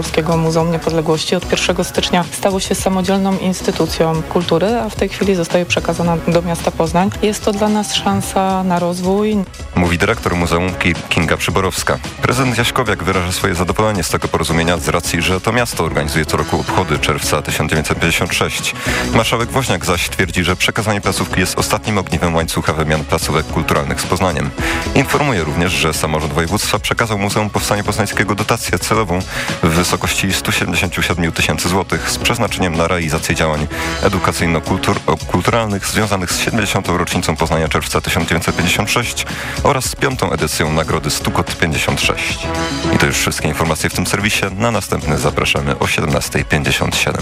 Polskiego Muzeum Niepodległości od 1 stycznia stało się samodzielną instytucją kultury, a w tej chwili zostaje przekazana do miasta Poznań. Jest to dla nas szansa na rozwój. Mówi dyrektor Muzeum Kinga Przyborowska. Prezydent Jaśkowiak wyraża swoje zadowolenie z tego porozumienia z racji, że to miasto organizuje co roku obchody czerwca 1956. Marszałek Woźniak zaś twierdzi, że przekazanie placówki jest ostatnim ogniwem łańcucha wymian placówek kulturalnych z Poznaniem. Informuje również, że samorząd województwa przekazał Muzeum Powstania Poznańskiego dotację celową w wysokości 177 tysięcy złotych z przeznaczeniem na realizację działań edukacyjno-kulturalnych związanych z 70. rocznicą Poznania czerwca 1956 oraz z piątą edycją Nagrody Stukot 56. I to już wszystkie informacje w tym serwisie. Na następny zapraszamy o 17.57.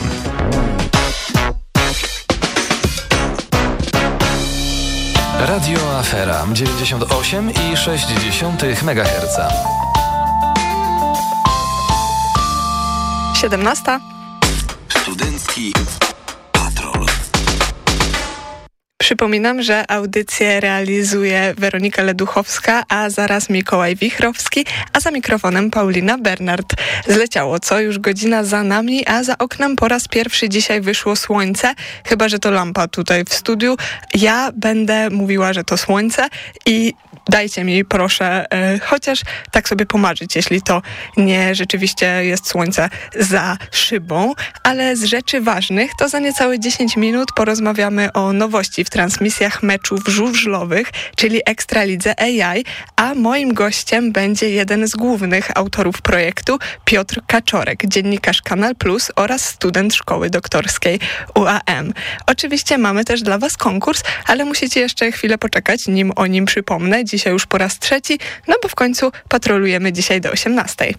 Radio Afera 98,6 MHz. 17. Studencki patrol. Przypominam, że audycję realizuje Weronika Leduchowska, a zaraz Mikołaj Wichrowski, a za mikrofonem Paulina Bernard. Zleciało co? Już godzina za nami, a za oknem po raz pierwszy dzisiaj wyszło słońce, chyba że to lampa tutaj w studiu. Ja będę mówiła, że to słońce i dajcie mi proszę e, chociaż tak sobie pomarzyć, jeśli to nie rzeczywiście jest słońce za szybą, ale z rzeczy ważnych to za niecałe 10 minut porozmawiamy o nowości w transmisjach meczów żużlowych, czyli Ekstralidze AI, a moim gościem będzie jeden z głównych autorów projektu, Piotr Kaczorek, dziennikarz Kanal Plus oraz student szkoły doktorskiej UAM. Oczywiście mamy też dla Was konkurs, ale musicie jeszcze chwilę poczekać, nim o nim przypomnę dzisiaj już po raz trzeci, no bo w końcu patrolujemy dzisiaj do 18.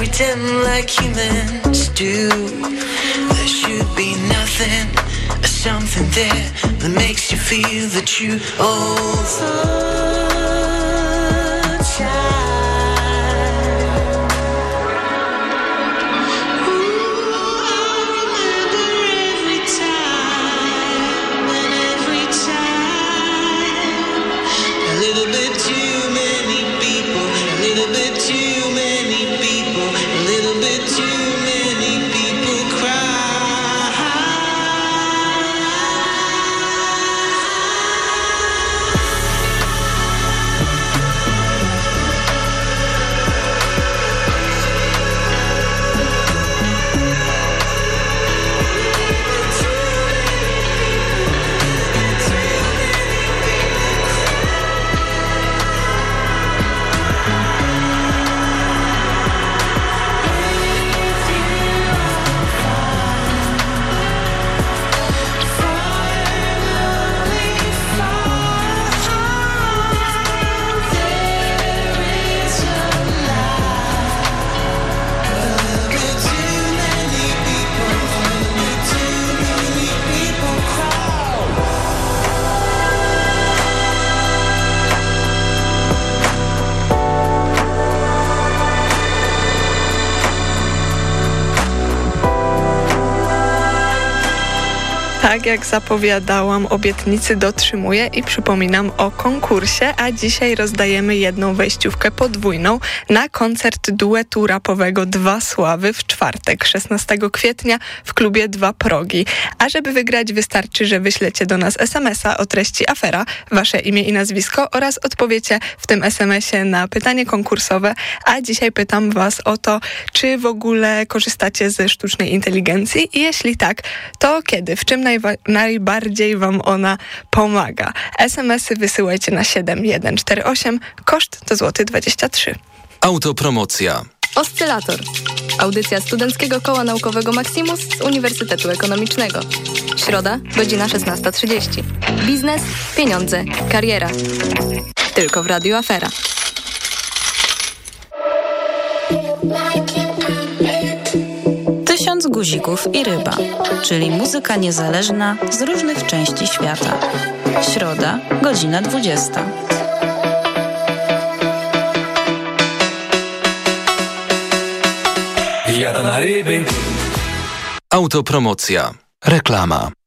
Pretend like humans do. There should be nothing or something there that makes you feel that you owe. Jak zapowiadałam, obietnicy dotrzymuję i przypominam o konkursie, a dzisiaj rozdajemy jedną wejściówkę podwójną na koncert duetu rapowego Dwa Sławy w czwartek, 16 kwietnia w klubie Dwa Progi. A żeby wygrać wystarczy, że wyślecie do nas SMS-a o treści afera, wasze imię i nazwisko oraz odpowiecie w tym SMS-ie na pytanie konkursowe, a dzisiaj pytam was o to, czy w ogóle korzystacie ze sztucznej inteligencji i jeśli tak, to kiedy, w czym najbardziej Wam ona pomaga. SMS-y wysyłajcie na 7148, koszt to złoty 23. Autopromocja. Oscylator. Audycja Studenckiego Koła Naukowego Maximus z Uniwersytetu Ekonomicznego. Środa, godzina 16.30. Biznes, pieniądze, kariera. Tylko w Radio Afera. Tysiąc guzików i ryba, czyli muzyka niezależna z różnych części świata. Środa, godzina 20. Jada na ryby. Autopromocja. Reklama.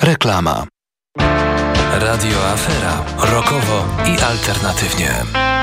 Reklama. Radio Afera. Rokowo i alternatywnie.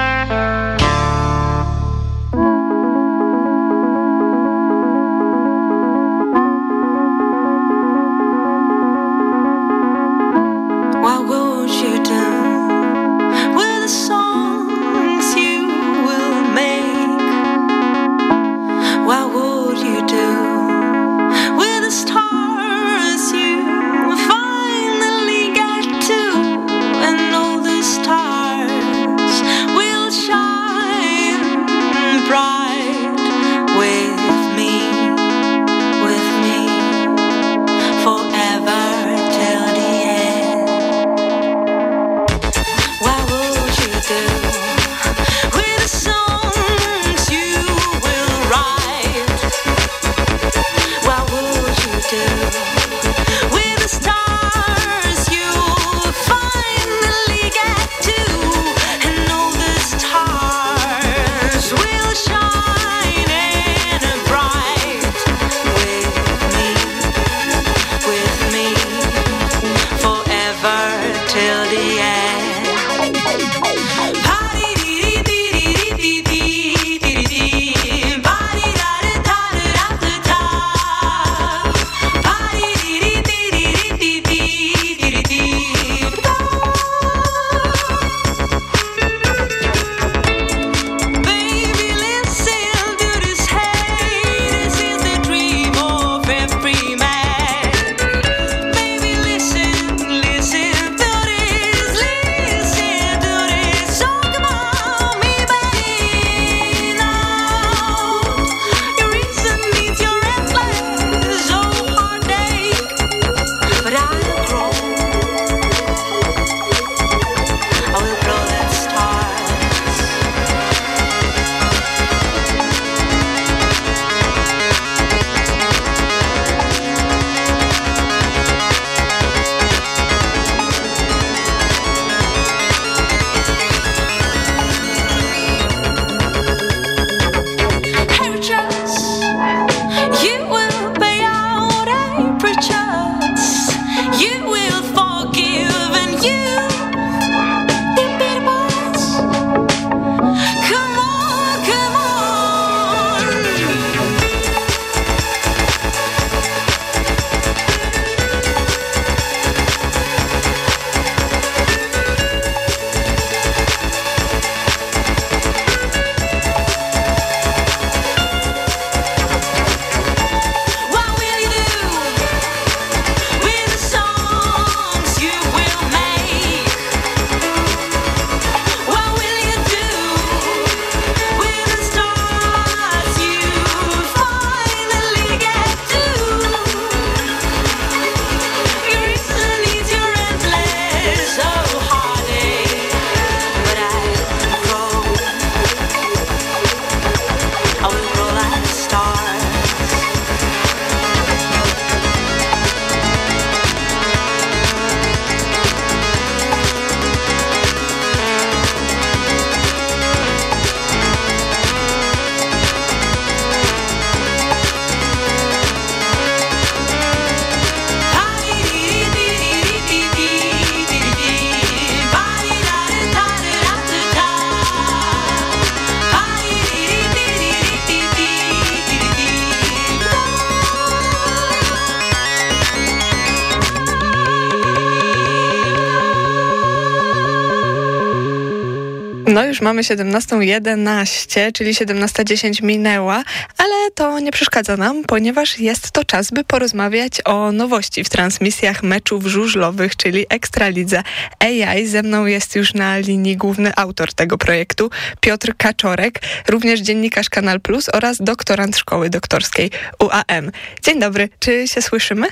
No już mamy 17.11, czyli 17.10 minęła, ale to nie przeszkadza nam, ponieważ jest to czas, by porozmawiać o nowości w transmisjach meczów żużlowych, czyli Ekstralidze AI. Ze mną jest już na linii główny autor tego projektu, Piotr Kaczorek, również dziennikarz Kanal Plus oraz doktorant Szkoły Doktorskiej UAM. Dzień dobry, czy się słyszymy?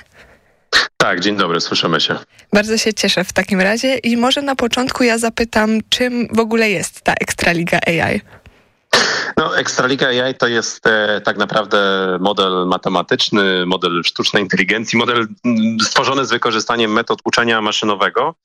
Tak, dzień dobry, słyszymy się. Bardzo się cieszę w takim razie i może na początku ja zapytam, czym w ogóle jest ta Ekstraliga AI? No, Ekstraliga AI to jest e, tak naprawdę model matematyczny, model sztucznej inteligencji, model mm, stworzony z wykorzystaniem metod uczenia maszynowego,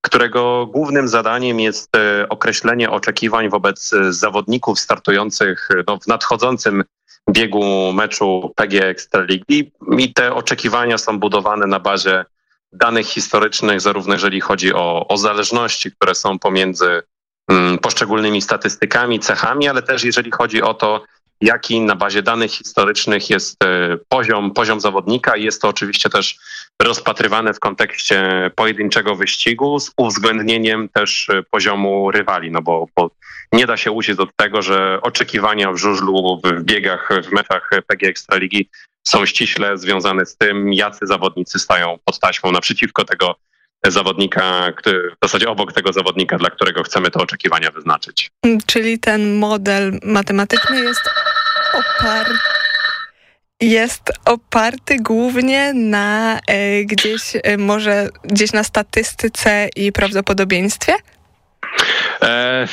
którego głównym zadaniem jest e, określenie oczekiwań wobec zawodników startujących no, w nadchodzącym biegu meczu PG Ekstraligi. I te oczekiwania są budowane na bazie danych historycznych, zarówno jeżeli chodzi o, o zależności, które są pomiędzy mm, poszczególnymi statystykami, cechami, ale też jeżeli chodzi o to, jaki na bazie danych historycznych jest e, poziom, poziom zawodnika. Jest to oczywiście też rozpatrywane w kontekście pojedynczego wyścigu z uwzględnieniem też e, poziomu rywali, no bo, bo nie da się uciec od tego, że oczekiwania w żużlu, w biegach, w meczach PG Ekstraligi są ściśle związane z tym, jacy zawodnicy stają pod taśmą naprzeciwko tego zawodnika, który, w zasadzie obok tego zawodnika, dla którego chcemy te oczekiwania wyznaczyć. Czyli ten model matematyczny jest oparty jest oparty głównie na e, gdzieś e, może gdzieś na statystyce i prawdopodobieństwie? E,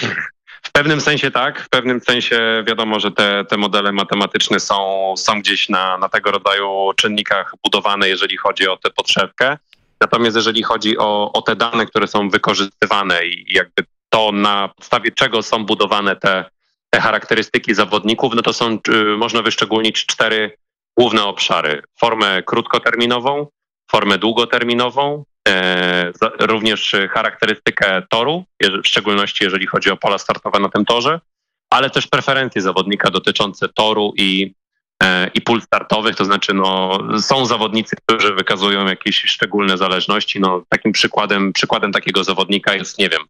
w pewnym sensie tak, w pewnym sensie wiadomo, że te, te modele matematyczne są, są gdzieś na, na tego rodzaju czynnikach budowane, jeżeli chodzi o tę podszewkę. Natomiast jeżeli chodzi o, o te dane, które są wykorzystywane i jakby to na podstawie czego są budowane te, te charakterystyki zawodników, no to są, y, można wyszczególnić cztery główne obszary. Formę krótkoterminową, formę długoterminową, e, również charakterystykę toru, w szczególności jeżeli chodzi o pola startowe na tym torze, ale też preferencje zawodnika dotyczące toru i i pól startowych, to znaczy no, są zawodnicy, którzy wykazują jakieś szczególne zależności. No, takim przykładem, przykładem takiego zawodnika jest, nie wiem,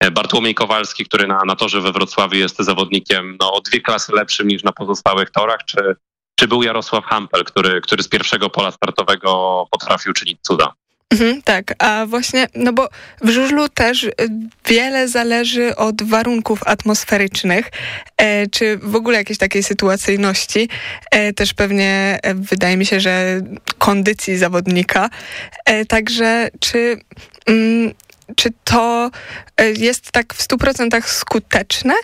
e, Bartłomiej Kowalski, który na, na torze we Wrocławiu jest zawodnikiem no, o dwie klasy lepszym niż na pozostałych torach, czy, czy był Jarosław Hampel, który, który z pierwszego pola startowego potrafił czynić cuda. Mhm, tak, a właśnie, no bo w żużlu też y, wiele zależy od warunków atmosferycznych, e, czy w ogóle jakiejś takiej sytuacyjności, e, też pewnie e, wydaje mi się, że kondycji zawodnika. E, także czy, mm, czy to e, jest tak w 100% skuteczne?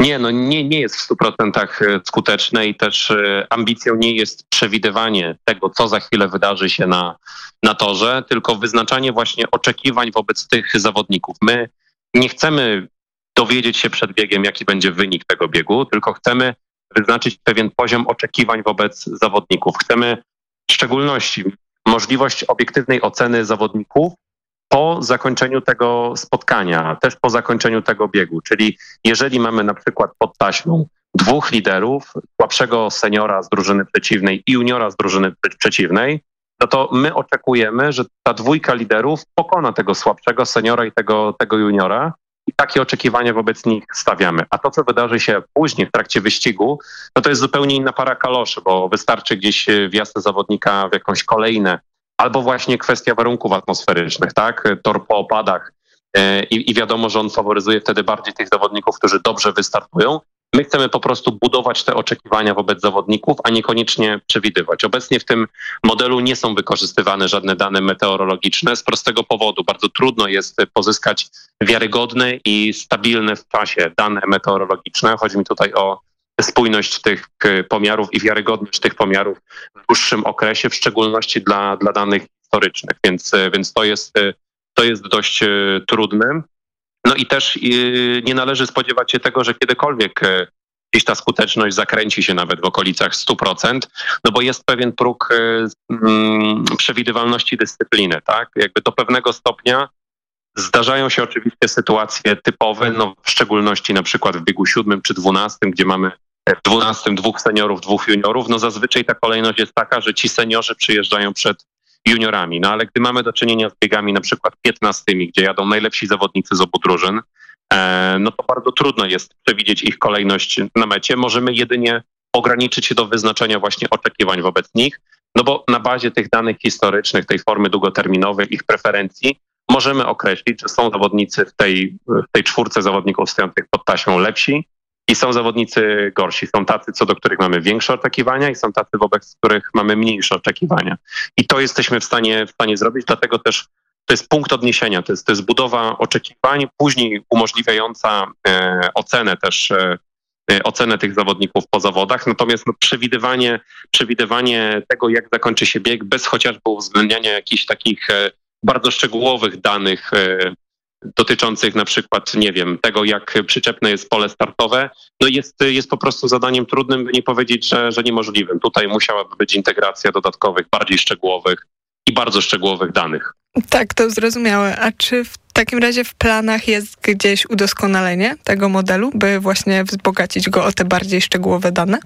Nie, no nie, nie jest w 100% e, skuteczne i też e, ambicją nie jest przewidywanie tego, co za chwilę wydarzy się na, na torze, tylko wyznaczanie właśnie oczekiwań wobec tych zawodników. My nie chcemy dowiedzieć się przed biegiem, jaki będzie wynik tego biegu, tylko chcemy wyznaczyć pewien poziom oczekiwań wobec zawodników. Chcemy w szczególności możliwość obiektywnej oceny zawodników po zakończeniu tego spotkania, też po zakończeniu tego biegu. Czyli jeżeli mamy na przykład pod taśmą dwóch liderów, słabszego seniora z drużyny przeciwnej i juniora z drużyny przeciwnej, no to my oczekujemy, że ta dwójka liderów pokona tego słabszego seniora i tego, tego juniora i takie oczekiwania wobec nich stawiamy. A to, co wydarzy się później w trakcie wyścigu, no to jest zupełnie inna para kaloszy, bo wystarczy gdzieś wjazd zawodnika w jakąś kolejne albo właśnie kwestia warunków atmosferycznych, tak? Tor po opadach e, i, i wiadomo, że on faworyzuje wtedy bardziej tych zawodników, którzy dobrze wystartują. My chcemy po prostu budować te oczekiwania wobec zawodników, a niekoniecznie przewidywać. Obecnie w tym modelu nie są wykorzystywane żadne dane meteorologiczne z prostego powodu. Bardzo trudno jest pozyskać wiarygodne i stabilne w czasie dane meteorologiczne. Chodzi mi tutaj o spójność tych e, pomiarów i wiarygodność tych pomiarów w dłuższym okresie, w szczególności dla, dla danych historycznych, więc, e, więc to, jest, e, to jest dość trudne. No i też nie należy spodziewać się tego, że kiedykolwiek gdzieś ta skuteczność zakręci się nawet w okolicach 100%, no bo jest pewien próg mm, przewidywalności dyscypliny, tak? Jakby do pewnego stopnia Zdarzają się oczywiście sytuacje typowe, no w szczególności na przykład w biegu siódmym czy dwunastym, gdzie mamy w 12 dwóch seniorów, dwóch juniorów, no zazwyczaj ta kolejność jest taka, że ci seniorzy przyjeżdżają przed juniorami. No ale gdy mamy do czynienia z biegami na przykład 15, gdzie jadą najlepsi zawodnicy z obu drużyn, e, no to bardzo trudno jest przewidzieć ich kolejność na mecie. Możemy jedynie ograniczyć się do wyznaczenia właśnie oczekiwań wobec nich, no bo na bazie tych danych historycznych, tej formy długoterminowej, ich preferencji, możemy określić, że są zawodnicy w tej, w tej czwórce zawodników stojących pod taśmą lepsi i są zawodnicy gorsi. Są tacy, co do których mamy większe oczekiwania i są tacy, wobec których mamy mniejsze oczekiwania. I to jesteśmy w stanie, w stanie zrobić, dlatego też to jest punkt odniesienia, to jest, to jest budowa oczekiwań, później umożliwiająca e, ocenę też e, e, ocenę tych zawodników po zawodach, natomiast no, przewidywanie, przewidywanie tego, jak zakończy się bieg, bez chociażby uwzględniania jakichś takich e, bardzo szczegółowych danych e, dotyczących na przykład, nie wiem, tego, jak przyczepne jest pole startowe, no jest, jest po prostu zadaniem trudnym, by nie powiedzieć, że, że niemożliwym. Tutaj musiałaby być integracja dodatkowych, bardziej szczegółowych i bardzo szczegółowych danych. Tak, to zrozumiałe. A czy w takim razie w planach jest gdzieś udoskonalenie tego modelu, by właśnie wzbogacić go o te bardziej szczegółowe dane?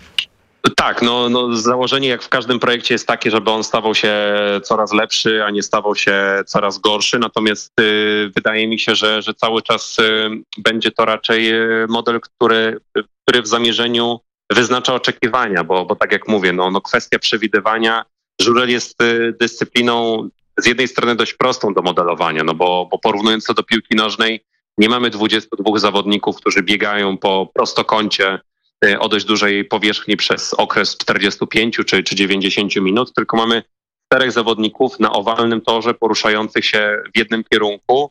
Tak, no, no założenie jak w każdym projekcie jest takie, żeby on stawał się coraz lepszy, a nie stawał się coraz gorszy. Natomiast y, wydaje mi się, że, że cały czas y, będzie to raczej y, model, który, który w zamierzeniu wyznacza oczekiwania, bo, bo tak jak mówię, no, no kwestia przewidywania, żurel jest y, dyscypliną z jednej strony dość prostą do modelowania, no bo, bo porównując to do piłki nożnej, nie mamy 22 zawodników, którzy biegają po prostokącie o dość dużej powierzchni przez okres 45 czy, czy 90 minut, tylko mamy czterech zawodników na owalnym torze poruszających się w jednym kierunku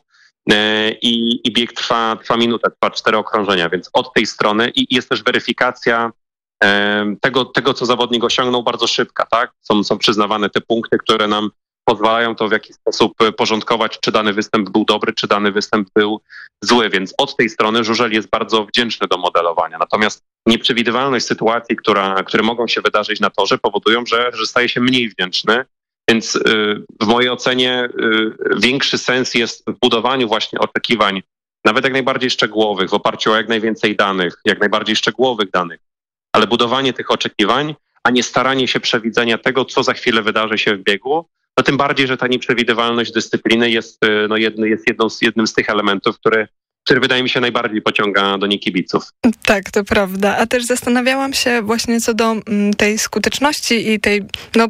y, i, i bieg trwa, trwa minutę, trwa cztery okrążenia, więc od tej strony i jest też weryfikacja y, tego, tego, co zawodnik osiągnął bardzo szybka, tak? Są, są przyznawane te punkty, które nam pozwalają to w jakiś sposób porządkować, czy dany występ był dobry, czy dany występ był zły, więc od tej strony Żużel jest bardzo wdzięczny do modelowania. Natomiast nieprzewidywalność sytuacji, która, które mogą się wydarzyć na torze, powodują, że, że staje się mniej wdzięczny. Więc y, w mojej ocenie y, większy sens jest w budowaniu właśnie oczekiwań, nawet jak najbardziej szczegółowych, w oparciu o jak najwięcej danych, jak najbardziej szczegółowych danych, ale budowanie tych oczekiwań, a nie staranie się przewidzenia tego, co za chwilę wydarzy się w biegu, no tym bardziej, że ta nieprzewidywalność dyscypliny jest, y, no jedno, jest jedną z, jednym z tych elementów, które który wydaje mi się najbardziej pociąga do niekibiców. Tak, to prawda. A też zastanawiałam się właśnie co do mm, tej skuteczności i tej no,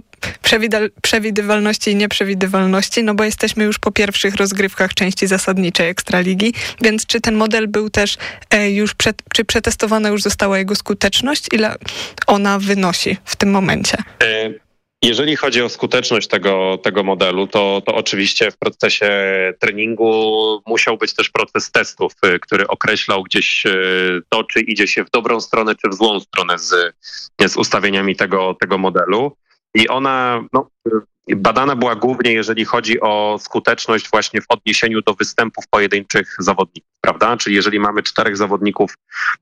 przewidywalności i nieprzewidywalności, no bo jesteśmy już po pierwszych rozgrywkach części zasadniczej Ekstraligi, więc czy ten model był też e, już, przed, czy przetestowana już została jego skuteczność? Ile ona wynosi w tym momencie? E jeżeli chodzi o skuteczność tego, tego modelu, to, to oczywiście w procesie treningu musiał być też proces testów, y, który określał gdzieś y, to, czy idzie się w dobrą stronę, czy w złą stronę z, z ustawieniami tego, tego modelu. I ona, no, Badana była głównie, jeżeli chodzi o skuteczność właśnie w odniesieniu do występów pojedynczych zawodników, prawda? Czyli jeżeli mamy czterech zawodników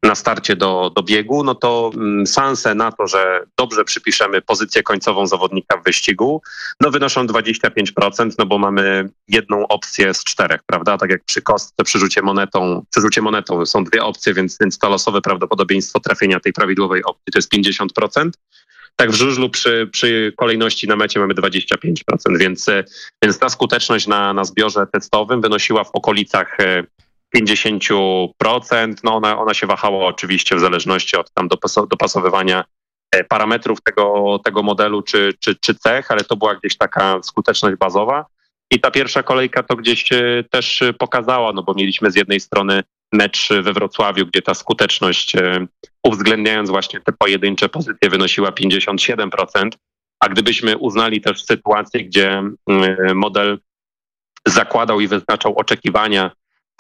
na starcie do, do biegu, no to mm, szanse na to, że dobrze przypiszemy pozycję końcową zawodnika w wyścigu, no wynoszą 25%, no bo mamy jedną opcję z czterech, prawda? Tak jak przy kostce, przy rzucie monetą, przy rzucie monetą są dwie opcje, więc, więc to losowe prawdopodobieństwo trafienia tej prawidłowej opcji to jest 50%. Tak w żużlu przy, przy kolejności na mecie mamy 25%, więc, e, więc ta skuteczność na, na zbiorze testowym wynosiła w okolicach 50%. E, no ona, ona się wahała oczywiście w zależności od tam dopasowywania e, parametrów tego, tego modelu czy, czy, czy cech, ale to była gdzieś taka skuteczność bazowa. I ta pierwsza kolejka to gdzieś też pokazała, no bo mieliśmy z jednej strony mecz we Wrocławiu, gdzie ta skuteczność, e, uwzględniając właśnie te pojedyncze pozycje, wynosiła 57%, a gdybyśmy uznali też sytuację, gdzie model zakładał i wyznaczał oczekiwania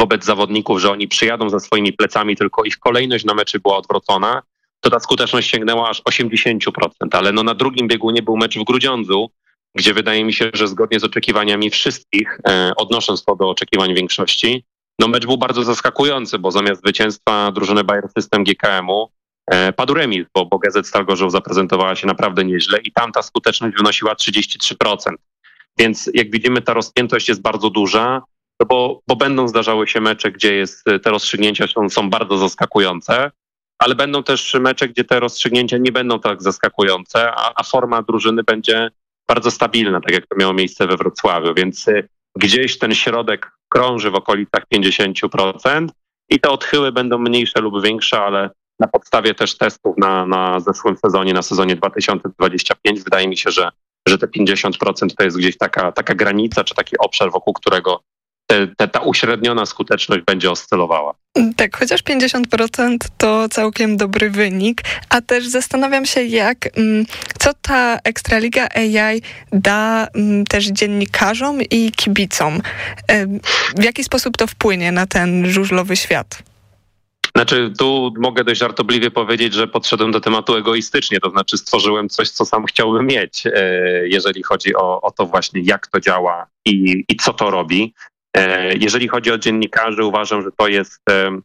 wobec zawodników, że oni przyjadą za swoimi plecami, tylko ich kolejność na meczy była odwrócona, to ta skuteczność sięgnęła aż 80%. Ale no na drugim biegunie był mecz w Grudziądzu, gdzie wydaje mi się, że zgodnie z oczekiwaniami wszystkich, e, odnosząc to do oczekiwań większości, no mecz był bardzo zaskakujący, bo zamiast zwycięstwa drużyny Bayer System GKM-u e, padł remis, bo, bo Gazet Stal Gorzów zaprezentowała się naprawdę nieźle i tam ta skuteczność wynosiła 33%. Więc jak widzimy, ta rozpiętość jest bardzo duża, no bo, bo będą zdarzały się mecze, gdzie jest, te rozstrzygnięcia są, są bardzo zaskakujące, ale będą też mecze, gdzie te rozstrzygnięcia nie będą tak zaskakujące, a, a forma drużyny będzie bardzo stabilna, tak jak to miało miejsce we Wrocławiu. Więc gdzieś ten środek krąży w okolicach 50% i te odchyły będą mniejsze lub większe, ale na podstawie też testów na, na zeszłym sezonie, na sezonie 2025, wydaje mi się, że, że te 50% to jest gdzieś taka, taka granica, czy taki obszar, wokół którego te, te, ta uśredniona skuteczność będzie oscylowała. Tak, chociaż 50% to całkiem dobry wynik, a też zastanawiam się, jak, mm, co ta Ekstraliga AI da mm, też dziennikarzom i kibicom. W jaki sposób to wpłynie na ten żużlowy świat? Znaczy, tu mogę dość żartobliwie powiedzieć, że podszedłem do tematu egoistycznie, to znaczy stworzyłem coś, co sam chciałbym mieć, e, jeżeli chodzi o, o to właśnie, jak to działa i, i co to robi. E, jeżeli chodzi o dziennikarzy, uważam, że to jest. E,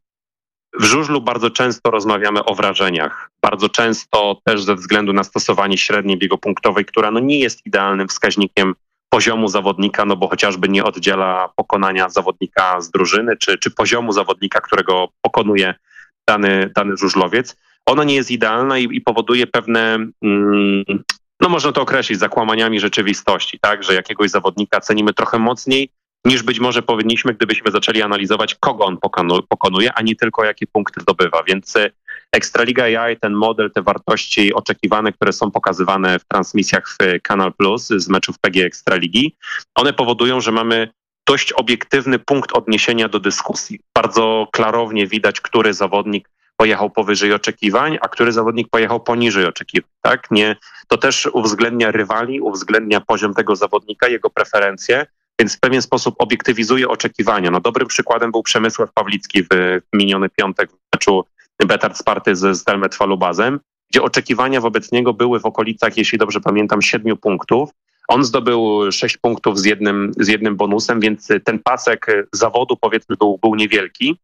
w żużlu bardzo często rozmawiamy o wrażeniach. Bardzo często też ze względu na stosowanie średniej biegopunktowej, która no nie jest idealnym wskaźnikiem poziomu zawodnika, no bo chociażby nie oddziela pokonania zawodnika z drużyny, czy, czy poziomu zawodnika, którego pokonuje dany, dany żużlowiec. Ona nie jest idealna i, i powoduje pewne, mm, no można to określić, zakłamaniami rzeczywistości, tak, że jakiegoś zawodnika cenimy trochę mocniej, niż być może powinniśmy, gdybyśmy zaczęli analizować, kogo on pokonuje, a nie tylko jakie punkty zdobywa. Więc e, Ekstraliga AI, ten model, te wartości oczekiwane, które są pokazywane w transmisjach w Kanal Plus z meczów PG Ekstraligi, one powodują, że mamy dość obiektywny punkt odniesienia do dyskusji. Bardzo klarownie widać, który zawodnik pojechał powyżej oczekiwań, a który zawodnik pojechał poniżej oczekiwań. Tak? Nie, to też uwzględnia rywali, uwzględnia poziom tego zawodnika, jego preferencje, więc w pewien sposób obiektywizuje oczekiwania. No, dobrym przykładem był Przemysław Pawlicki w miniony piątek w meczu Betard Sparty z Stelmet Falubazem, gdzie oczekiwania wobec niego były w okolicach, jeśli dobrze pamiętam, siedmiu punktów. On zdobył sześć punktów z jednym, z jednym bonusem, więc ten pasek zawodu powiedzmy był, był niewielki.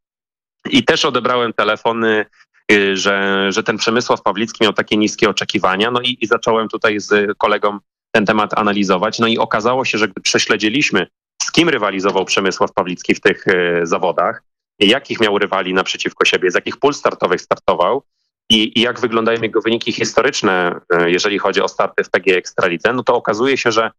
I też odebrałem telefony, y, że, że ten Przemysław Pawlicki miał takie niskie oczekiwania. No i, i zacząłem tutaj z kolegą ten temat analizować. No i okazało się, że gdy prześledziliśmy, z kim rywalizował Przemysław Pawlicki w tych e, zawodach, jakich miał rywali naprzeciwko siebie, z jakich pól startowych startował i, i jak wyglądają jego wyniki historyczne, e, jeżeli chodzi o starty w PG Ekstralidze, no to okazuje się, że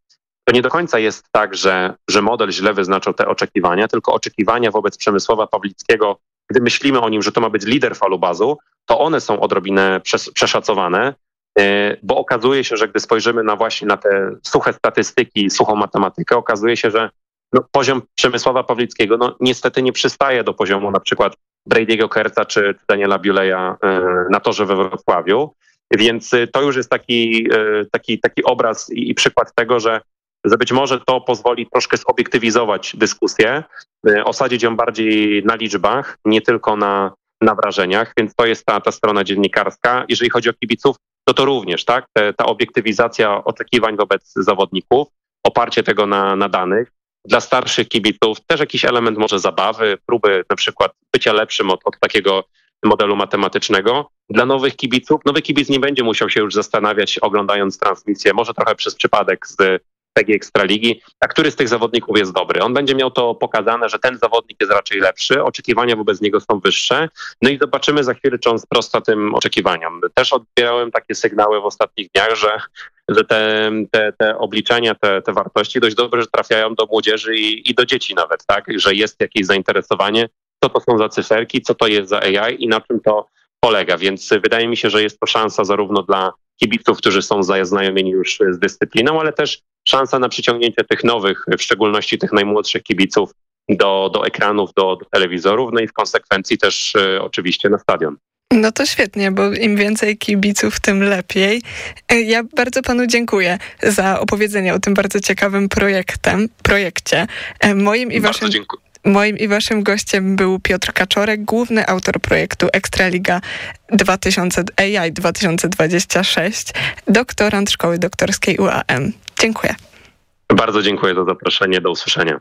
to nie do końca jest tak, że, że model źle wyznaczył te oczekiwania, tylko oczekiwania wobec Przemysława Pawlickiego, gdy myślimy o nim, że to ma być lider falubazu, to one są odrobinę przeszacowane, bo okazuje się, że gdy spojrzymy na właśnie na te suche statystyki, suchą matematykę, okazuje się, że no, poziom Przemysława Pawlickiego no, niestety nie przystaje do poziomu na przykład Brady'ego Kerca czy Daniela Biuleja e, na torze we Wrocławiu. Więc e, to już jest taki, taki, taki obraz i, i przykład tego, że, że być może to pozwoli troszkę zobiektywizować dyskusję, osadzić ją bardziej na liczbach, nie tylko na, na wrażeniach, więc to jest ta, ta strona dziennikarska. Jeżeli chodzi o kibiców, no to również tak, Te, ta obiektywizacja oczekiwań wobec zawodników, oparcie tego na, na danych. Dla starszych kibiców też jakiś element może zabawy, próby na przykład bycia lepszym od, od takiego modelu matematycznego. Dla nowych kibiców, nowy kibic nie będzie musiał się już zastanawiać, oglądając transmisję, może trochę przez przypadek z PG Ekstraligi, a który z tych zawodników jest dobry. On będzie miał to pokazane, że ten zawodnik jest raczej lepszy, oczekiwania wobec niego są wyższe, no i zobaczymy za chwilę, czy on sprosta tym oczekiwaniom. Też odbierałem takie sygnały w ostatnich dniach, że, że te, te, te obliczenia, te, te wartości dość dobrze trafiają do młodzieży i, i do dzieci nawet, tak, że jest jakieś zainteresowanie, co to są za cyferki, co to jest za AI i na czym to polega, więc wydaje mi się, że jest to szansa zarówno dla kibiców, którzy są zaznajomieni już z dyscypliną, ale też szansa na przyciągnięcie tych nowych, w szczególności tych najmłodszych kibiców do, do ekranów, do, do telewizorów, no i w konsekwencji też y, oczywiście na stadion. No to świetnie, bo im więcej kibiców, tym lepiej. E, ja bardzo panu dziękuję za opowiedzenie o tym bardzo ciekawym projektem, projekcie. E, moim i bardzo waszym... Dziękuję. Moim i waszym gościem był Piotr Kaczorek, główny autor projektu Ekstraliga 2000, AI 2026, doktorant Szkoły Doktorskiej UAM. Dziękuję. Bardzo dziękuję za zaproszenie. Do usłyszenia.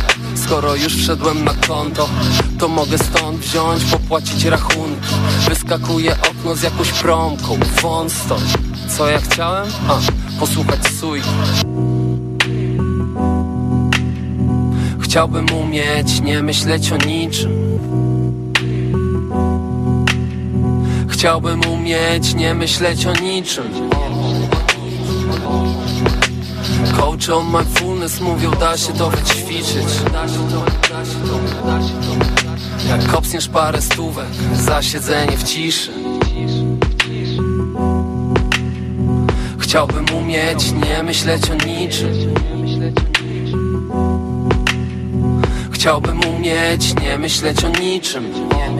Skoro już wszedłem na konto To mogę stąd wziąć, popłacić rachunki. Wyskakuje okno z jakąś promką. Wąt stąd Co ja chciałem? A, posłuchać sójki Chciałbym umieć nie myśleć o niczym. Chciałbym umieć nie myśleć o niczym Coach on mindfulness mówią da się to wyćwiczyć. Jak kopsniesz parę stówek za siedzenie w ciszy. Chciałbym umieć nie myśleć o niczym. Chciałbym umieć nie myśleć o niczym. Nie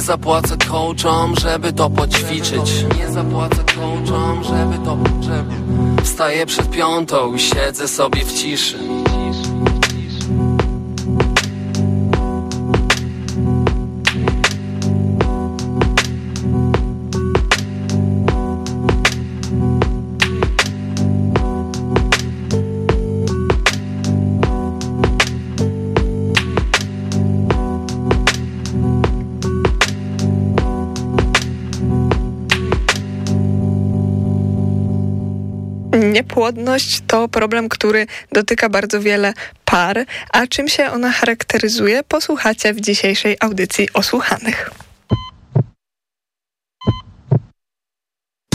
zapłacę coachom, żeby to poćwiczyć. Nie zapłacę coachom, żeby to... Żeby... Wstaję przed piątą i siedzę sobie w ciszy Niepłodność to problem, który dotyka bardzo wiele par, a czym się ona charakteryzuje, posłuchacie w dzisiejszej audycji osłuchanych.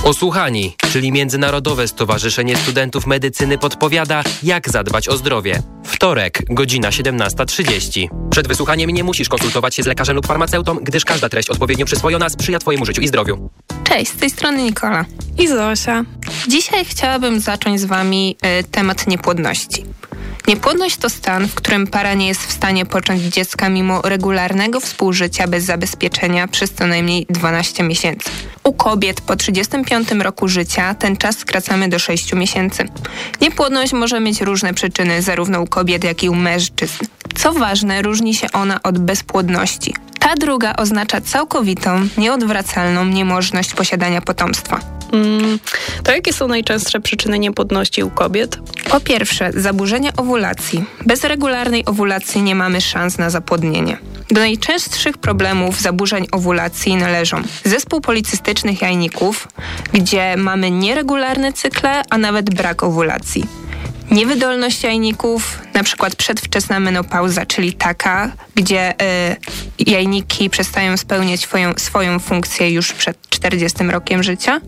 Osłuchani, czyli Międzynarodowe Stowarzyszenie Studentów Medycyny podpowiada, jak zadbać o zdrowie. Wtorek, godzina 17.30. Przed wysłuchaniem nie musisz konsultować się z lekarzem lub farmaceutą, gdyż każda treść odpowiednio przyswojona sprzyja Twojemu życiu i zdrowiu. Cześć, z tej strony Nikola. I Zosia. Dzisiaj chciałabym zacząć z Wami y, temat niepłodności. Niepłodność to stan, w którym para nie jest w stanie począć dziecka mimo regularnego współżycia bez zabezpieczenia przez co najmniej 12 miesięcy. U kobiet po 35 roku życia ten czas skracamy do 6 miesięcy. Niepłodność może mieć różne przyczyny, zarówno u kobiet, jak i u mężczyzn. Co ważne, różni się ona od bezpłodności. Ta druga oznacza całkowitą, nieodwracalną niemożność posiadania potomstwa. Mm, to jakie są najczęstsze przyczyny niepłodności u kobiet? Po pierwsze, zaburzenia owulacji. Bez regularnej owulacji nie mamy szans na zapłodnienie. Do najczęstszych problemów zaburzeń owulacji należą zespół policystycznych jajników, gdzie mamy nieregularne cykle, a nawet brak owulacji. Niewydolność jajników, na przykład przedwczesna menopauza, czyli taka, gdzie y, jajniki przestają spełniać swoją, swoją funkcję już przed 40 rokiem życia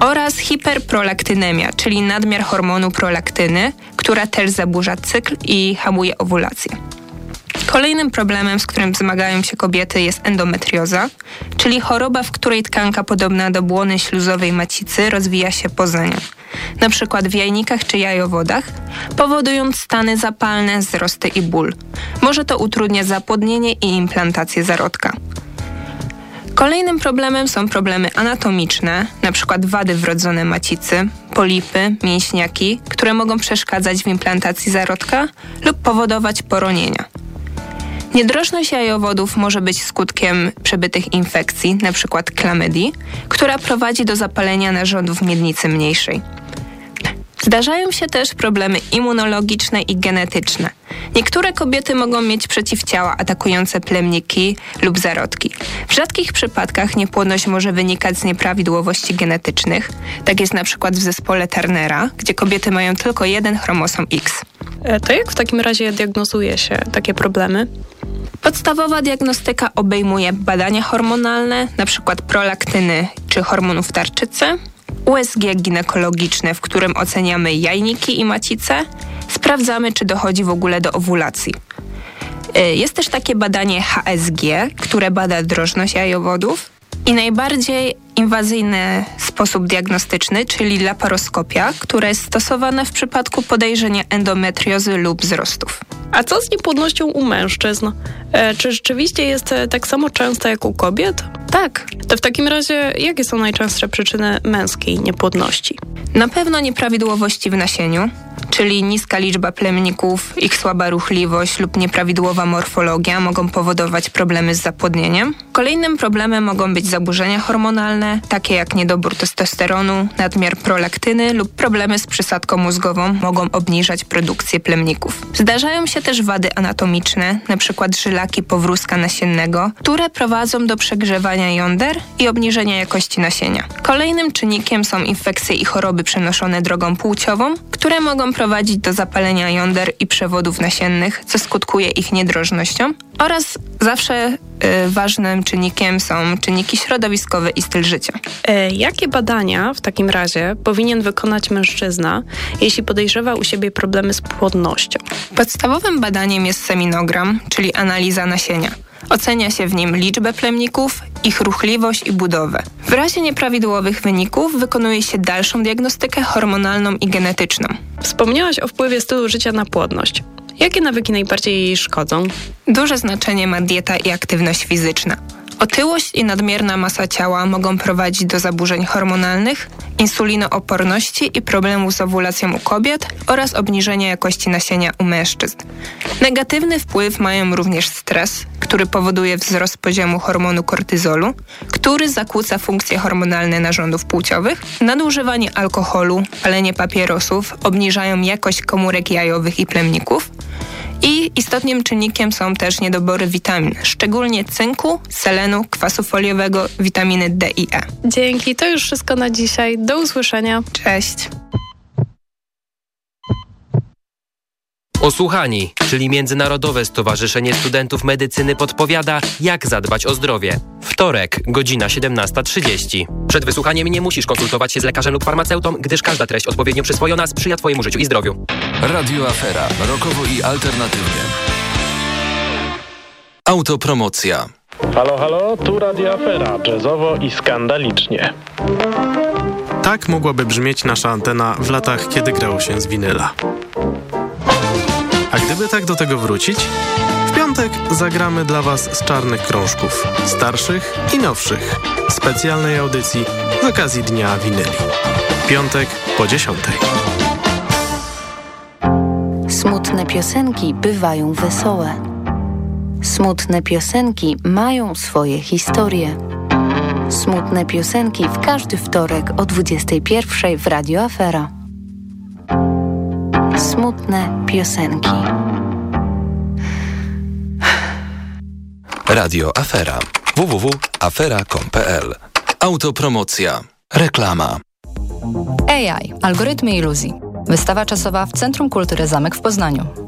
oraz hiperprolaktynemia, czyli nadmiar hormonu prolaktyny, która też zaburza cykl i hamuje owulację. Kolejnym problemem, z którym zmagają się kobiety jest endometrioza, czyli choroba, w której tkanka podobna do błony śluzowej macicy rozwija się poza nią, na przykład w jajnikach czy jajowodach, powodując stany zapalne, wzrosty i ból. Może to utrudniać zapłodnienie i implantację zarodka. Kolejnym problemem są problemy anatomiczne, np. wady wrodzone macicy, polipy, mięśniaki, które mogą przeszkadzać w implantacji zarodka lub powodować poronienia. Niedrożność jajowodów może być skutkiem przebytych infekcji, np. klamydii, która prowadzi do zapalenia narządów miednicy mniejszej. Zdarzają się też problemy immunologiczne i genetyczne. Niektóre kobiety mogą mieć przeciwciała atakujące plemniki lub zarodki. W rzadkich przypadkach niepłodność może wynikać z nieprawidłowości genetycznych. Tak jest na przykład w zespole Turnera, gdzie kobiety mają tylko jeden chromosom X. E, to jak w takim razie diagnozuje się takie problemy? Podstawowa diagnostyka obejmuje badania hormonalne, np. prolaktyny czy hormonów tarczycy, USG ginekologiczne, w którym oceniamy jajniki i macice, sprawdzamy, czy dochodzi w ogóle do owulacji. Y, jest też takie badanie HSG, które bada drożność jajowodów i najbardziej inwazyjny sposób diagnostyczny, czyli laparoskopia, która jest stosowana w przypadku podejrzenia endometriozy lub wzrostów. A co z niepłodnością u mężczyzn? E, czy rzeczywiście jest e, tak samo często jak u kobiet? Tak. To w takim razie jakie są najczęstsze przyczyny męskiej niepłodności? Na pewno nieprawidłowości w nasieniu, czyli niska liczba plemników, ich słaba ruchliwość lub nieprawidłowa morfologia mogą powodować problemy z zapłodnieniem. Kolejnym problemem mogą być zaburzenia hormonalne, takie jak niedobór testosteronu, nadmiar prolaktyny lub problemy z przysadką mózgową mogą obniżać produkcję plemników. Zdarzają się też wady anatomiczne, np. żylaki powrózka nasiennego, które prowadzą do przegrzewania jąder i obniżenia jakości nasienia. Kolejnym czynnikiem są infekcje i choroby przenoszone drogą płciową, które mogą prowadzić do zapalenia jąder i przewodów nasiennych, co skutkuje ich niedrożnością oraz zawsze y, ważnym czynnikiem są czynniki środowiskowe i styl życia. E, jakie badania w takim razie powinien wykonać mężczyzna, jeśli podejrzewa u siebie problemy z płodnością? Podstawowym badaniem jest seminogram, czyli analiza nasienia. Ocenia się w nim liczbę plemników, ich ruchliwość i budowę. W razie nieprawidłowych wyników wykonuje się dalszą diagnostykę hormonalną i genetyczną. Wspomniałaś o wpływie stylu życia na płodność. Jakie nawyki najbardziej jej szkodzą? Duże znaczenie ma dieta i aktywność fizyczna. Otyłość i nadmierna masa ciała mogą prowadzić do zaburzeń hormonalnych, insulinooporności i problemów z owulacją u kobiet oraz obniżenia jakości nasienia u mężczyzn. Negatywny wpływ mają również stres, który powoduje wzrost poziomu hormonu kortyzolu, który zakłóca funkcje hormonalne narządów płciowych, nadużywanie alkoholu, palenie papierosów obniżają jakość komórek jajowych i plemników, i istotnym czynnikiem są też niedobory witamin, szczególnie cynku, selenu, kwasu foliowego, witaminy D i E. Dzięki, to już wszystko na dzisiaj. Do usłyszenia. Cześć. Osłuchani, czyli Międzynarodowe Stowarzyszenie Studentów Medycyny podpowiada, jak zadbać o zdrowie. Wtorek, godzina 17.30. Przed wysłuchaniem nie musisz konsultować się z lekarzem lub farmaceutą, gdyż każda treść odpowiednio przyswojona sprzyja Twojemu życiu i zdrowiu. Radio Afera. Rokowo i alternatywnie. Autopromocja. Halo, halo, tu Radio Afera. Jazzowo i skandalicznie. Tak mogłaby brzmieć nasza antena w latach, kiedy grało się z winyla. A gdyby tak do tego wrócić, w piątek zagramy dla Was z czarnych krążków, starszych i nowszych, specjalnej audycji z okazji Dnia Winyli. Piątek po dziesiątej. Smutne piosenki bywają wesołe. Smutne piosenki mają swoje historie. Smutne piosenki w każdy wtorek o 21 w Radio Afera. Smutne piosenki. Radio Afera. www.afera.com.pl Autopromocja. Reklama. AI. Algorytmy iluzji. Wystawa czasowa w Centrum Kultury Zamek w Poznaniu.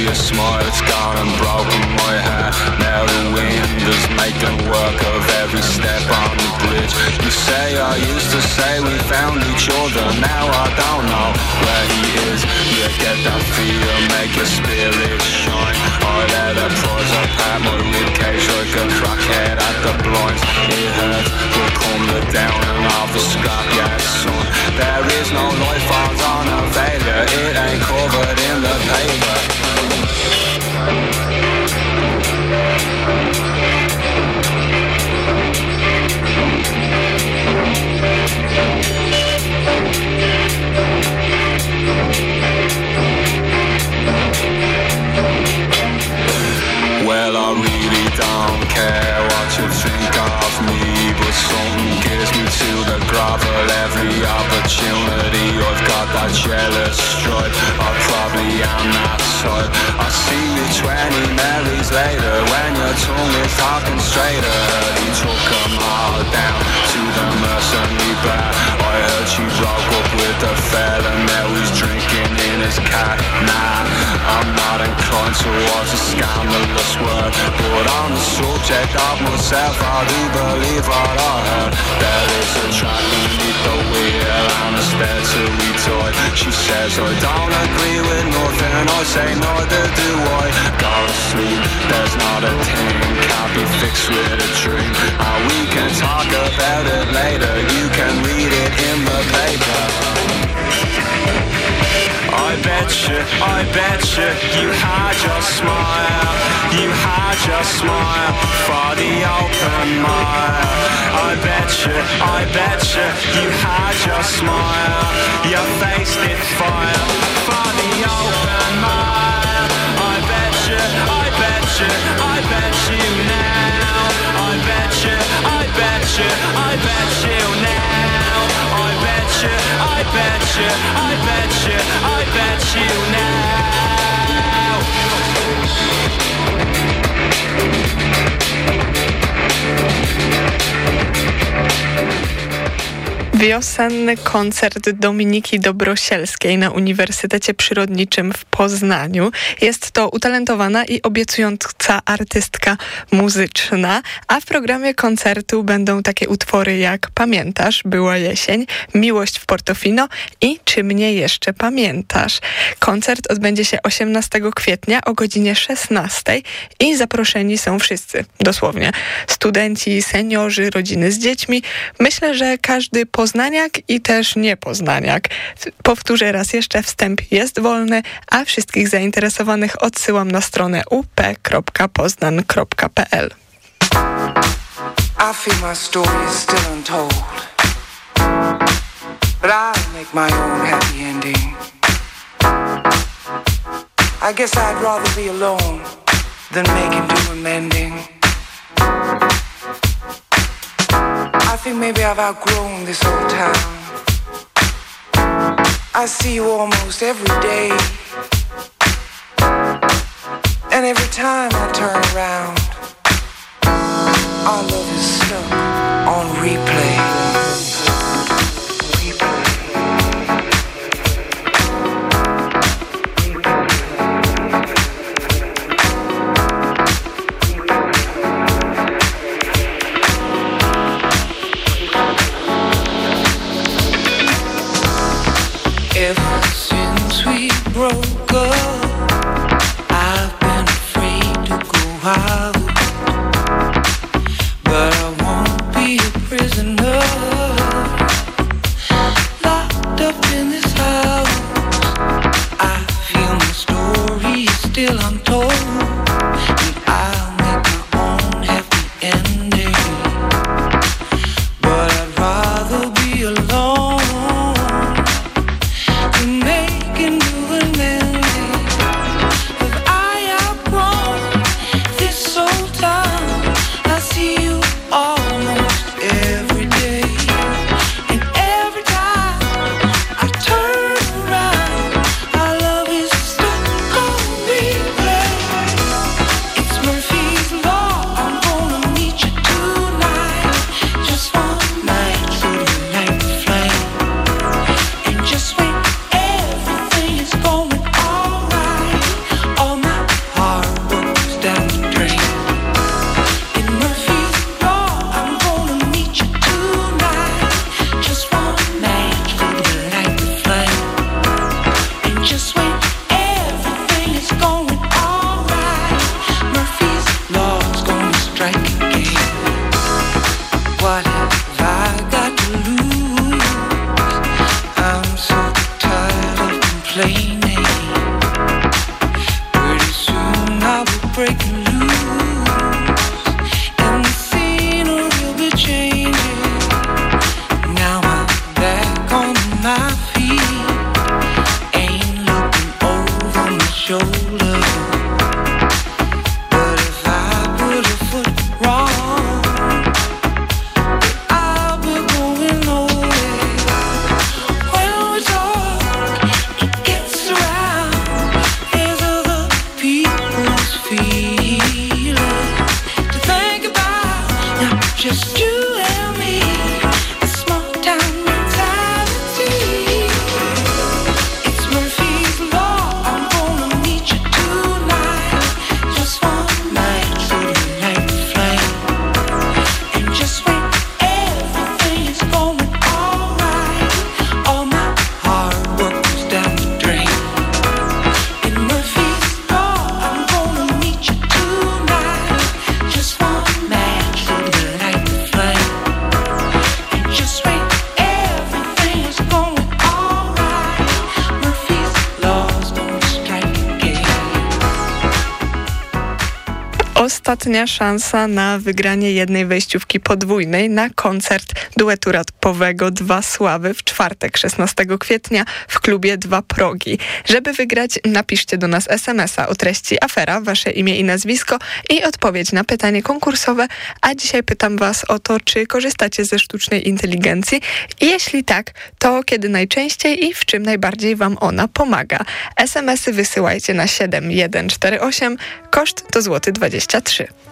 your smile, it's gone and broken my heart Now the wind is making work of every step on the bridge. You say I used to say we found each other. Now I don't know where he is. You get that feel, make your spirit shine. I let a pause up at my ribcage like a crackhead at the blinds. It hurts, but come the down and off the scrap, Yes, son. There is no life on a failure. It ain't covered in the paper. Well, I really don't care what you think of me, but some grovel every opportunity I've got that jealous strut I probably am that sort I see you 20 melodies later When your tongue is talking straighter You took them all down to the mercenary bar. I heard you broke up with a fella Now he's drinking in his car. Nah, I'm not inclined towards a scandalous word But on the subject of myself I do believe what I heard. There is a track beneath the wheel and a spare to toy She says I don't agree with nothing and I say neither do I. Go to sleep, there's not a thing Can't be fixed with a dream. And we can talk about it later. You can read it in the paper I bet you, I bet you, had your smile, you had your smile for the open mile. I bet you, I bet you, had your smile, your face did fire for the open mile. I bet you, I bet you, I bet you now. I bet you, I bet you, I bet you now. I betcha, I you I bet you. I bet you now. Wiosenny koncert Dominiki Dobrosielskiej na Uniwersytecie Przyrodniczym w Poznaniu. Jest to utalentowana i obiecująca artystka muzyczna, a w programie koncertu będą takie utwory jak Pamiętasz, Była jesień, Miłość w Portofino i Czy mnie jeszcze pamiętasz. Koncert odbędzie się 18 kwietnia o godzinie 16 i zaproszeni są wszyscy, dosłownie. Studenci, seniorzy, rodziny z dziećmi. Myślę, że każdy poznaje poznaniak i też niepoznaniak. Powtórzę raz jeszcze, wstęp jest wolny, a wszystkich zainteresowanych odsyłam na stronę up.poznan.pl I feel my story is still untold But I make my own happy ending I guess I'd rather be alone than making do amending. Think maybe I've outgrown this old town. I see you almost every day. And every time I turn around, our love is stuck on replay. Ostatnia szansa na wygranie jednej wejściówki podwójnej na koncert duetu rapowego Dwa Sławy w czwartek 16 kwietnia w klubie Dwa Progi. Żeby wygrać, napiszcie do nas SMS-a o treści afera, wasze imię i nazwisko i odpowiedź na pytanie konkursowe, a dzisiaj pytam was o to, czy korzystacie ze sztucznej inteligencji i jeśli tak, to kiedy najczęściej i w czym najbardziej wam ona pomaga. SMS-y wysyłajcie na 7148, koszt to złoty 23.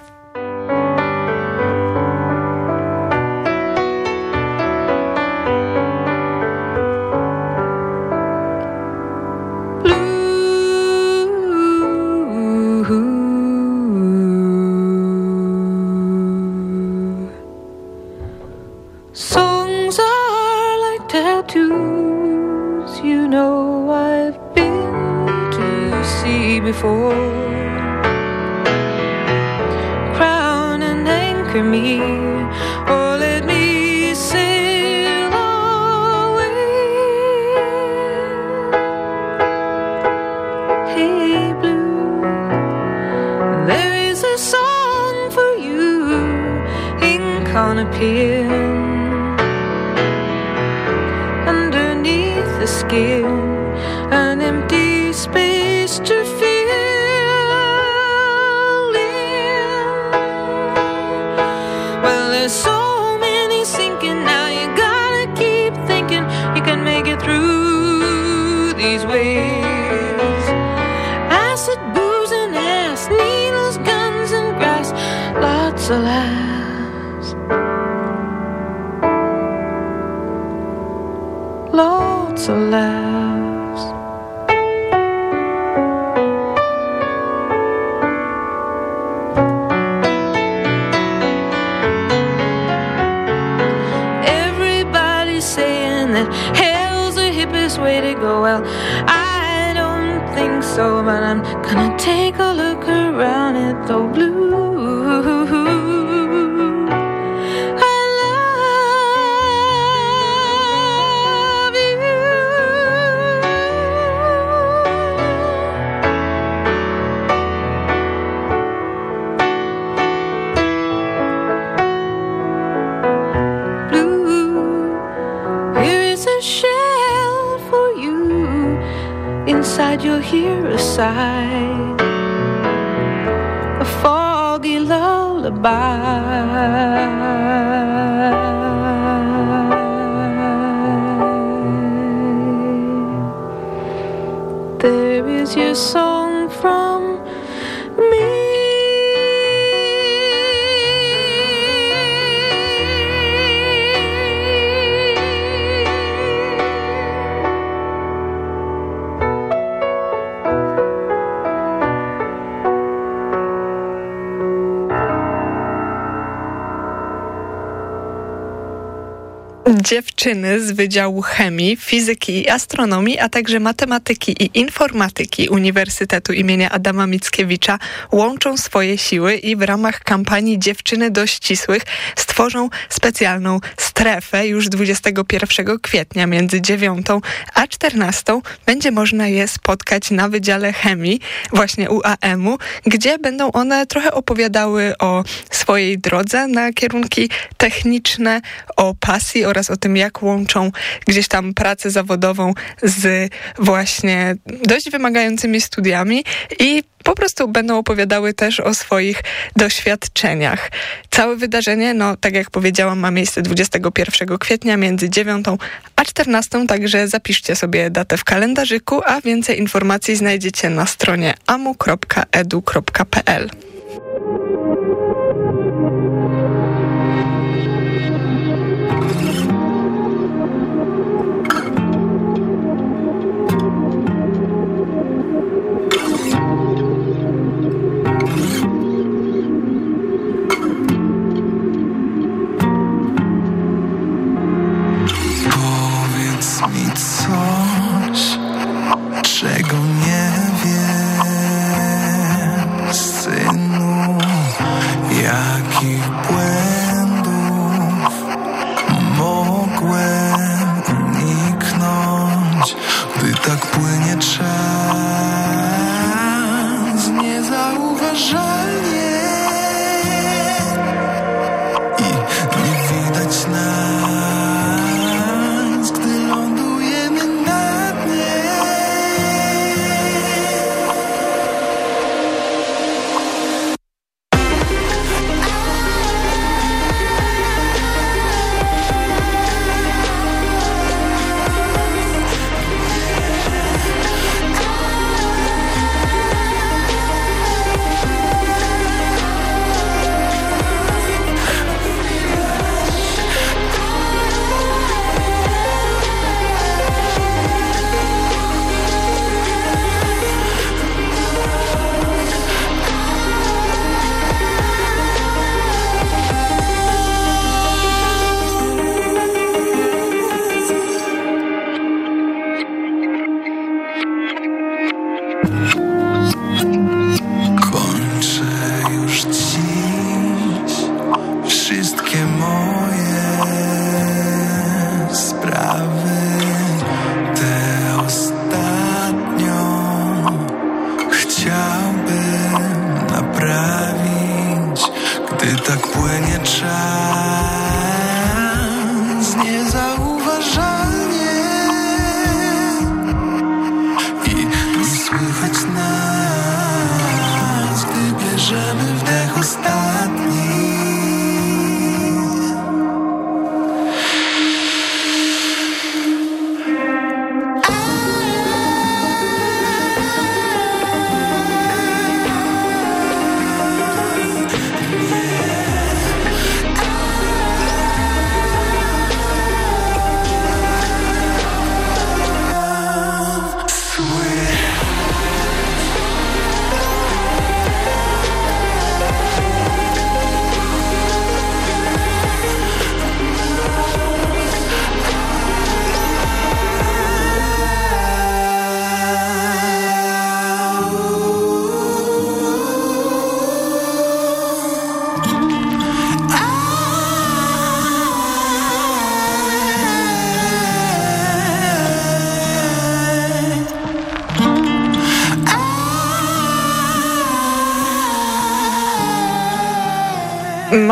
A foggy lullaby. Dziewczyny z Wydziału Chemii, Fizyki i Astronomii, a także Matematyki i Informatyki Uniwersytetu imienia Adama Mickiewicza łączą swoje siły i w ramach kampanii Dziewczyny do Ścisłych stworzą specjalną strefę już 21 kwietnia między 9 a 14 będzie można je spotkać na Wydziale Chemii, właśnie UAM-u, gdzie będą one trochę opowiadały o swojej drodze na kierunki techniczne, o pasji oraz o tym, jak łączą gdzieś tam pracę zawodową z właśnie dość wymagającymi studiami i po prostu będą opowiadały też o swoich doświadczeniach. Całe wydarzenie, no tak jak powiedziałam, ma miejsce 21 kwietnia między 9 a 14, także zapiszcie sobie datę w kalendarzyku, a więcej informacji znajdziecie na stronie amu.edu.pl.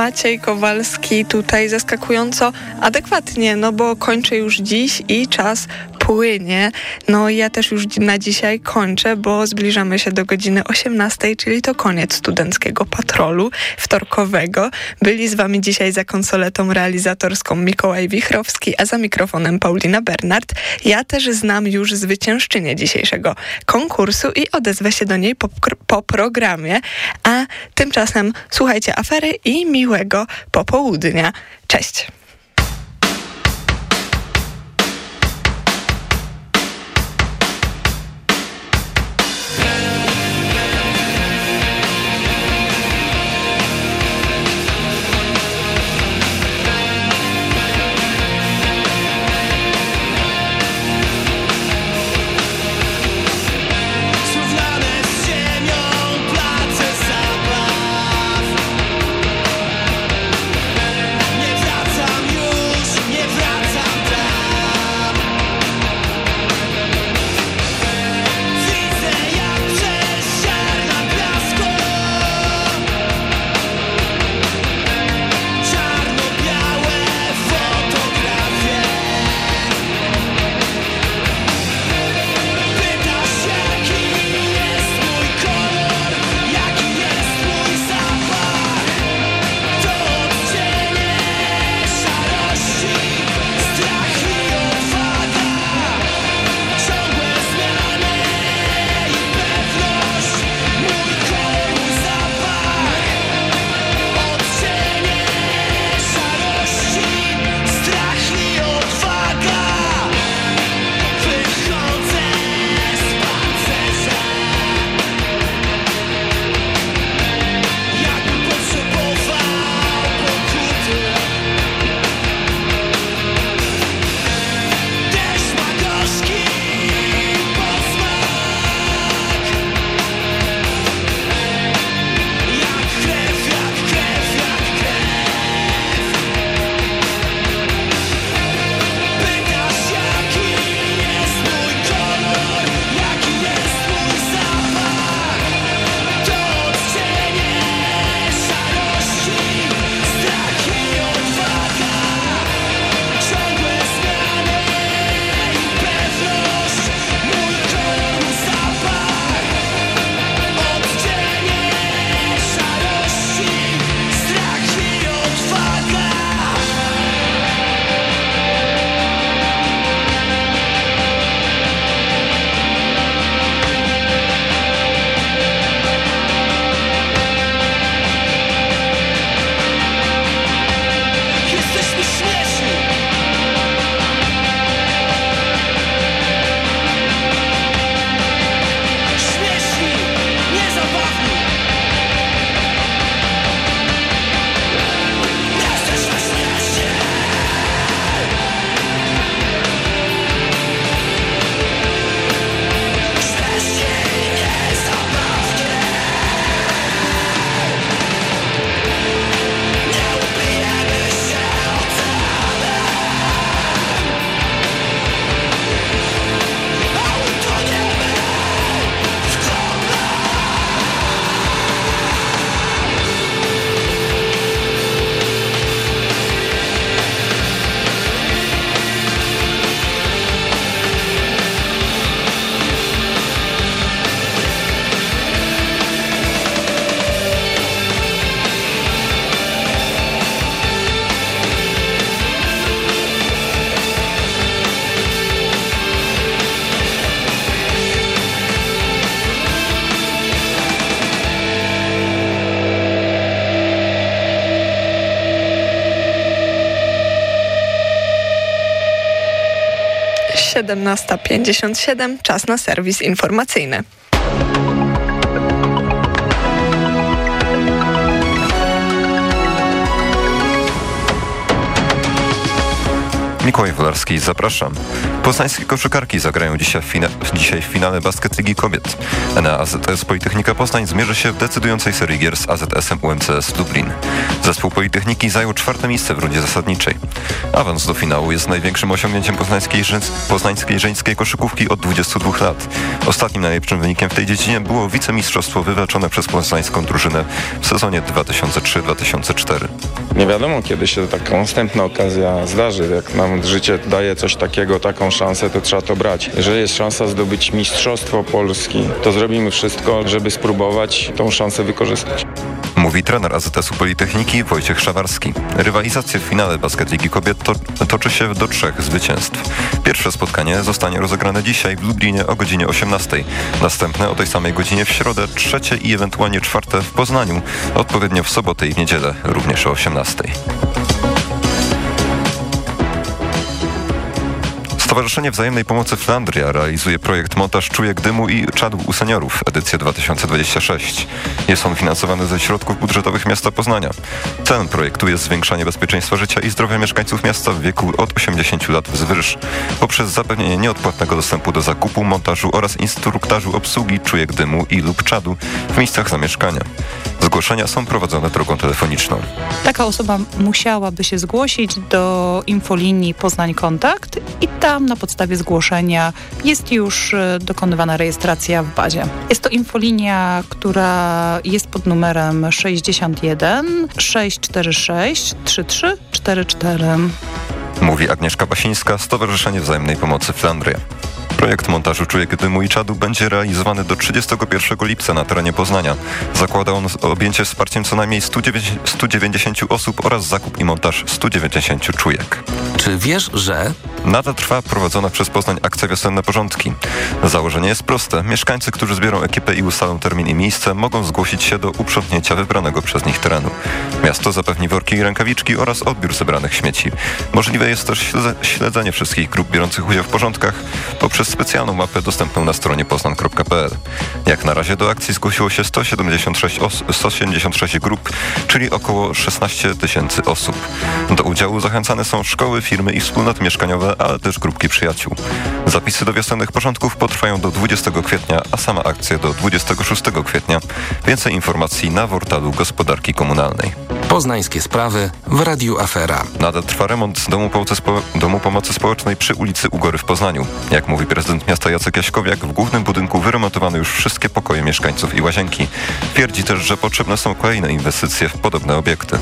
Maciej Kowalski tutaj zaskakująco adekwatnie, no bo kończę już dziś i czas płynie. No ja też już na dzisiaj kończę, bo zbliżamy się do godziny 18, czyli to koniec studenckiego patrolu wtorkowego. Byli z wami dzisiaj za konsoletą realizatorską Mikołaj Wichrowski, a za mikrofonem Paulina Bernard. Ja też znam już zwyciężczynię dzisiejszego konkursu i odezwę się do niej po, po programie. A tymczasem słuchajcie afery i miłego popołudnia. Cześć! Siedemnasta pięćdziesiąt siedem. Czas na serwis informacyjny. Mikołaj Wolarski, zapraszam. Poznańskie koszykarki zagrają dzisiaj w, fina dzisiaj w finale Basket Ligi Kobiet. Enea AZS Politechnika Poznań zmierzy się w decydującej serii gier z AZS-em UMCS Lublin. Zespół Politechniki zajął czwarte miejsce w rundzie zasadniczej. Awans do finału jest największym osiągnięciem poznańskiej, poznańskiej żeńskiej koszykówki od 22 lat. Ostatnim najlepszym wynikiem w tej dziedzinie było wicemistrzostwo wywalczone przez poznańską drużynę w sezonie 2003-2004. Nie wiadomo, kiedy się taka następna okazja zdarzy. Jak nam życie daje coś takiego, taką szansę, to trzeba to brać. Jeżeli jest szansa zdobyć Mistrzostwo Polski, to zrobimy wszystko, żeby spróbować tą szansę wykorzystać. Mówi trener AZS-u Politechniki Wojciech Szawarski. Rywalizacja w finale Basket Ligi Kobiet to, toczy się do trzech zwycięstw. Pierwsze spotkanie zostanie rozegrane dzisiaj w Lublinie o godzinie 18. Następne o tej samej godzinie w środę, trzecie i ewentualnie czwarte w Poznaniu, odpowiednio w sobotę i w niedzielę, również o 18. Stowarzyszenie Wzajemnej Pomocy Flandria realizuje projekt Montaż Czujek Dymu i Czadu u Seniorów, edycja 2026. Jest on finansowany ze środków budżetowych miasta Poznania. Projektu jest zwiększanie bezpieczeństwa życia i zdrowia mieszkańców miasta w wieku od 80 lat wzwyż poprzez zapewnienie nieodpłatnego dostępu do zakupu, montażu oraz instruktażu obsługi czujek dymu i lub czadu w miejscach zamieszkania. Zgłoszenia są prowadzone drogą telefoniczną. Taka osoba musiałaby się zgłosić do infolinii Poznań Kontakt i tam na podstawie zgłoszenia jest już e, dokonywana rejestracja w bazie. Jest to infolinia, która jest pod numerem 61 646 3344. Mówi Agnieszka Basińska, Stowarzyszenie Wzajemnej Pomocy Flandria. Projekt montażu Czujek Dymu i Czadu będzie realizowany do 31 lipca na terenie Poznania. Zakłada on objęcie wsparciem co najmniej 190 osób oraz zakup i montaż 190 czujek. Czy wiesz, że... Nadal trwa prowadzona przez Poznań akcja Wiosenne Porządki. Założenie jest proste. Mieszkańcy, którzy zbiorą ekipę i ustalą termin i miejsce, mogą zgłosić się do uprzątnięcia wybranego przez nich terenu. Miasto zapewni worki i rękawiczki oraz odbiór zebranych śmieci. Możliwe jest też śledzenie wszystkich grup biorących udział w porządkach poprzez specjalną mapę dostępną na stronie poznan.pl. Jak na razie do akcji zgłosiło się 176, 176 grup, czyli około 16 tysięcy osób. Do udziału zachęcane są szkoły, firmy i wspólnoty mieszkaniowe, ale też grupki przyjaciół. Zapisy do wiosennych porządków potrwają do 20 kwietnia, a sama akcja do 26 kwietnia. Więcej informacji na portalu gospodarki komunalnej. Poznańskie sprawy w Radiu Afera. Nadal trwa remont domu domu pomocy społecznej przy ulicy Ugory w Poznaniu. Jak mówi prezydent miasta Jacek Jaśkowiak, w głównym budynku wyremontowano już wszystkie pokoje mieszkańców i łazienki. Twierdzi też, że potrzebne są kolejne inwestycje w podobne obiekty.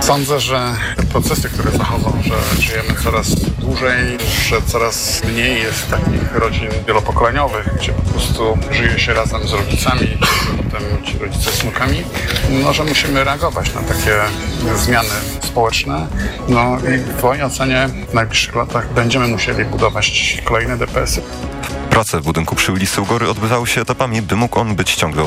Sądzę, że procesy, które zachodzą, że żyjemy coraz dłużej, że coraz mniej jest takich rodzin wielopokoleniowych, gdzie po prostu żyje się razem z rodzicami, potem ci rodzice z wnukami, no, że musimy reagować na takie zmiany społeczne. No i w mojej ocenie w najbliższych latach będziemy musieli budować kolejne DPS-y. Prace w budynku przy ulicy Ugory odbywały się etapami, by mógł on być ciągle otwarty.